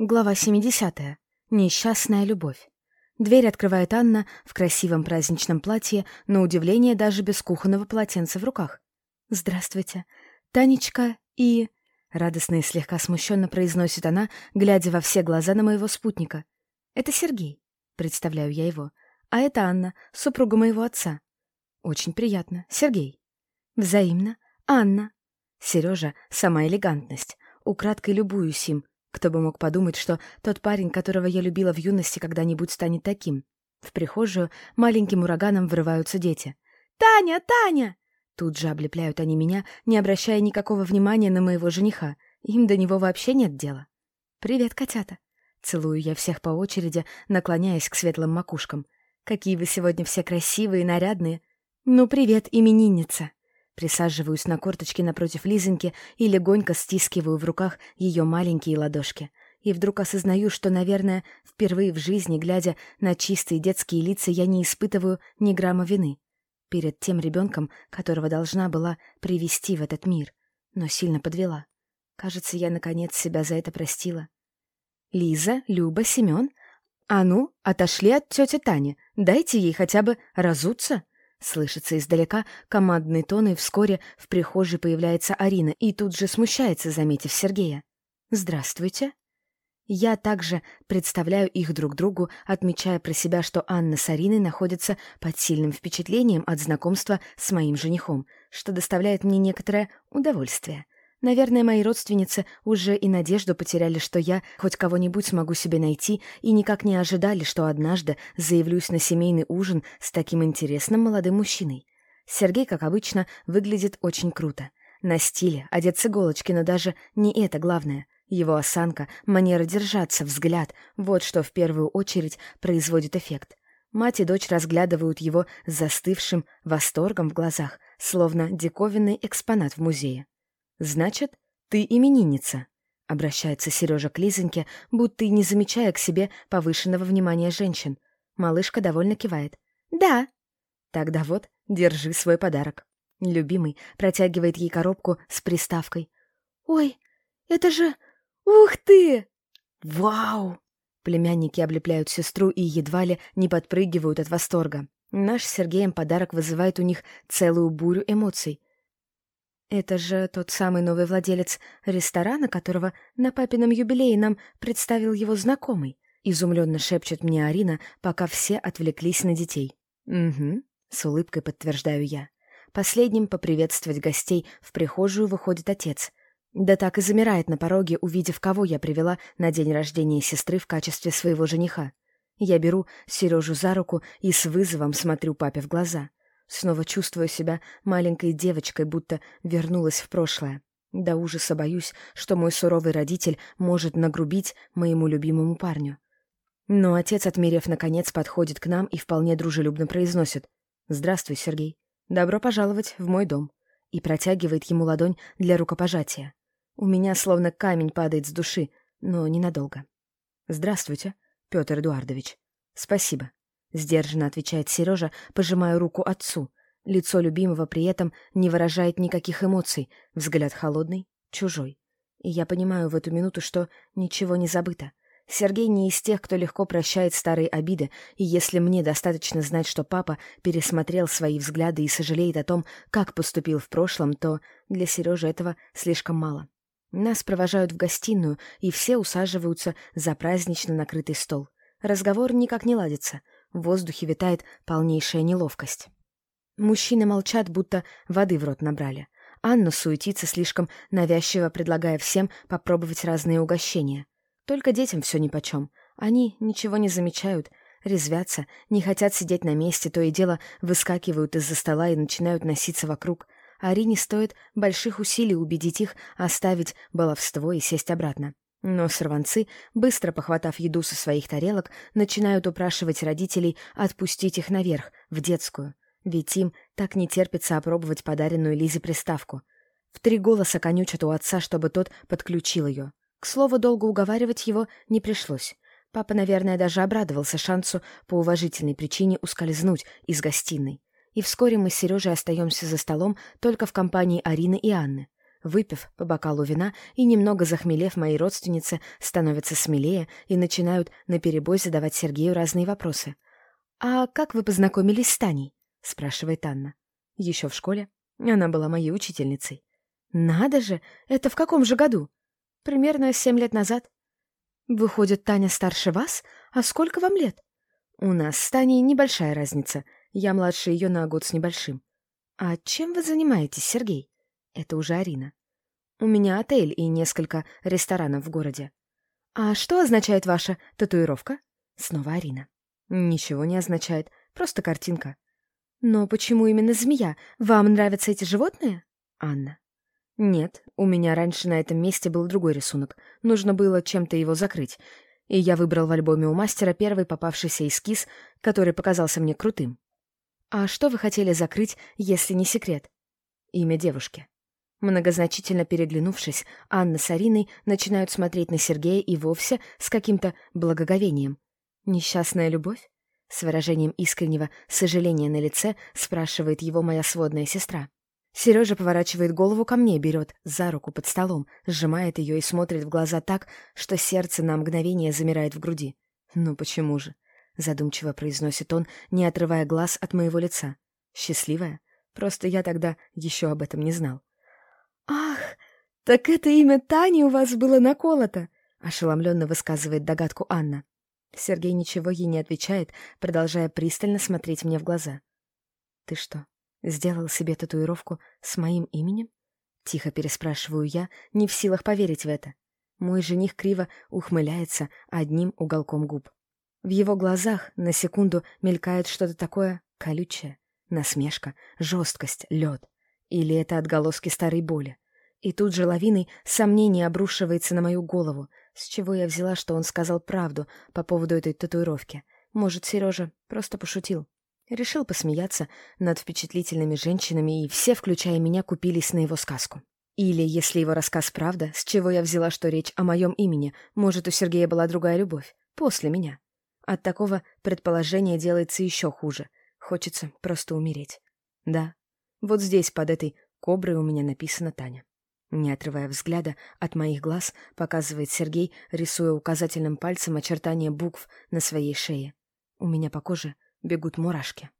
Глава 70. Несчастная любовь. Дверь открывает Анна в красивом праздничном платье, на удивление даже без кухонного полотенца в руках. «Здравствуйте. Танечка и...» Радостно и слегка смущенно произносит она, глядя во все глаза на моего спутника. «Это Сергей», — представляю я его. «А это Анна, супруга моего отца». «Очень приятно. Сергей». «Взаимно. Анна». Сережа — сама элегантность. Украдкой любуюсь им, кто бы мог подумать, что тот парень, которого я любила в юности, когда-нибудь станет таким. В прихожую маленьким ураганом врываются дети. «Таня! Таня!» Тут же облепляют они меня, не обращая никакого внимания на моего жениха. Им до него вообще нет дела. «Привет, котята!» Целую я всех по очереди, наклоняясь к светлым макушкам. «Какие вы сегодня все красивые и нарядные!» «Ну, привет, именинница!» Присаживаюсь на корточки напротив Лизоньки и легонько стискиваю в руках ее маленькие ладошки. И вдруг осознаю, что, наверное, впервые в жизни, глядя на чистые детские лица, я не испытываю ни грамма вины. Перед тем ребенком, которого должна была привести в этот мир, но сильно подвела. Кажется, я, наконец, себя за это простила. «Лиза, Люба, Семен, а ну, отошли от тети Тани, дайте ей хотя бы разуться!» Слышится издалека командный тон, и вскоре в прихожей появляется Арина и тут же смущается, заметив Сергея. «Здравствуйте». Я также представляю их друг другу, отмечая про себя, что Анна с Ариной находятся под сильным впечатлением от знакомства с моим женихом, что доставляет мне некоторое удовольствие — Наверное, мои родственницы уже и надежду потеряли, что я хоть кого-нибудь смогу себе найти, и никак не ожидали, что однажды заявлюсь на семейный ужин с таким интересным молодым мужчиной. Сергей, как обычно, выглядит очень круто. На стиле, одет с иголочки, но даже не это главное. Его осанка, манера держаться, взгляд — вот что в первую очередь производит эффект. Мать и дочь разглядывают его застывшим восторгом в глазах, словно диковинный экспонат в музее. «Значит, ты именинница», — обращается Сережа к Лизоньке, будто и не замечая к себе повышенного внимания женщин. Малышка довольно кивает. «Да». «Тогда вот, держи свой подарок». Любимый протягивает ей коробку с приставкой. «Ой, это же... Ух ты!» «Вау!» Племянники облепляют сестру и едва ли не подпрыгивают от восторга. Наш с Сергеем подарок вызывает у них целую бурю эмоций. Это же тот самый новый владелец ресторана, которого на папином юбилее нам представил его знакомый. Изумленно шепчет мне Арина, пока все отвлеклись на детей. «Угу», — с улыбкой подтверждаю я. Последним поприветствовать гостей в прихожую выходит отец. Да так и замирает на пороге, увидев, кого я привела на день рождения сестры в качестве своего жениха. Я беру Сережу за руку и с вызовом смотрю папе в глаза. Снова чувствую себя маленькой девочкой, будто вернулась в прошлое. До ужаса боюсь, что мой суровый родитель может нагрубить моему любимому парню. Но отец, отмерев наконец, подходит к нам и вполне дружелюбно произносит «Здравствуй, Сергей. Добро пожаловать в мой дом» и протягивает ему ладонь для рукопожатия. У меня словно камень падает с души, но ненадолго. «Здравствуйте, Петр Эдуардович. Спасибо. — сдержанно отвечает Сережа, пожимая руку отцу. Лицо любимого при этом не выражает никаких эмоций, взгляд холодный, чужой. И я понимаю в эту минуту, что ничего не забыто. Сергей не из тех, кто легко прощает старые обиды, и если мне достаточно знать, что папа пересмотрел свои взгляды и сожалеет о том, как поступил в прошлом, то для Сережи этого слишком мало. Нас провожают в гостиную, и все усаживаются за празднично накрытый стол. Разговор никак не ладится — в воздухе витает полнейшая неловкость. Мужчины молчат, будто воды в рот набрали. Анна суетится слишком навязчиво, предлагая всем попробовать разные угощения. Только детям все нипочем. Они ничего не замечают, резвятся, не хотят сидеть на месте, то и дело выскакивают из-за стола и начинают носиться вокруг. Арине стоит больших усилий убедить их оставить баловство и сесть обратно. Но сорванцы, быстро похватав еду со своих тарелок, начинают упрашивать родителей отпустить их наверх, в детскую. Ведь им так не терпится опробовать подаренную Лизе приставку. В три голоса конючат у отца, чтобы тот подключил ее. К слову, долго уговаривать его не пришлось. Папа, наверное, даже обрадовался шансу по уважительной причине ускользнуть из гостиной. И вскоре мы с Сережей остаемся за столом только в компании Арины и Анны. Выпив по бокалу вина и немного захмелев, мои родственницы становятся смелее и начинают наперебой задавать Сергею разные вопросы. «А как вы познакомились с Таней?» — спрашивает Анна. «Еще в школе. Она была моей учительницей». «Надо же! Это в каком же году?» «Примерно семь лет назад». «Выходит, Таня старше вас? А сколько вам лет?» «У нас с Таней небольшая разница. Я младше ее на год с небольшим». «А чем вы занимаетесь, Сергей?» Это уже Арина. «У меня отель и несколько ресторанов в городе». «А что означает ваша татуировка?» Снова Арина. «Ничего не означает, просто картинка». «Но почему именно змея? Вам нравятся эти животные?» Анна. «Нет, у меня раньше на этом месте был другой рисунок. Нужно было чем-то его закрыть. И я выбрал в альбоме у мастера первый попавшийся эскиз, который показался мне крутым. А что вы хотели закрыть, если не секрет? Имя девушки. Многозначительно переглянувшись, Анна с Ариной начинают смотреть на Сергея и вовсе с каким-то благоговением. «Несчастная любовь?» С выражением искреннего сожаления на лице спрашивает его моя сводная сестра. Сережа поворачивает голову ко мне, берет за руку под столом, сжимает ее и смотрит в глаза так, что сердце на мгновение замирает в груди. «Ну почему же?» — задумчиво произносит он, не отрывая глаз от моего лица. «Счастливая? Просто я тогда еще об этом не знал». «Ах, так это имя Тани у вас было наколото!» — ошеломленно высказывает догадку Анна. Сергей ничего ей не отвечает, продолжая пристально смотреть мне в глаза. «Ты что, сделал себе татуировку с моим именем?» Тихо переспрашиваю я, не в силах поверить в это. Мой жених криво ухмыляется одним уголком губ. В его глазах на секунду мелькает что-то такое колючее. Насмешка, жесткость, лед. Или это отголоски старой боли? И тут же лавиной сомнений обрушивается на мою голову, с чего я взяла, что он сказал правду по поводу этой татуировки. Может, Сережа просто пошутил. Решил посмеяться над впечатлительными женщинами, и все, включая меня, купились на его сказку. Или, если его рассказ правда, с чего я взяла, что речь о моем имени, может, у Сергея была другая любовь, после меня. От такого предположения делается еще хуже. Хочется просто умереть. Да, вот здесь, под этой коброй, у меня написано Таня. Не отрывая взгляда от моих глаз, показывает Сергей, рисуя указательным пальцем очертания букв на своей шее. У меня по коже бегут мурашки.